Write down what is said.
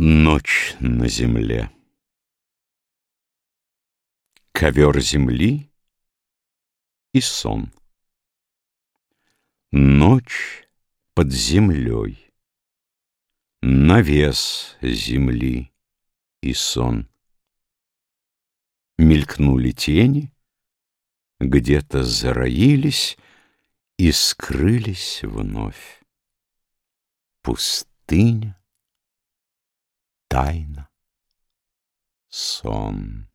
Ночь на земле. Ковер земли и сон. Ночь под землей. Навес земли и сон. Мелькнули тени, где-то зароились И скрылись вновь. Пустыня тайна, сон.